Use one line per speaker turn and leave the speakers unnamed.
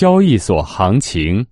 交易所行情。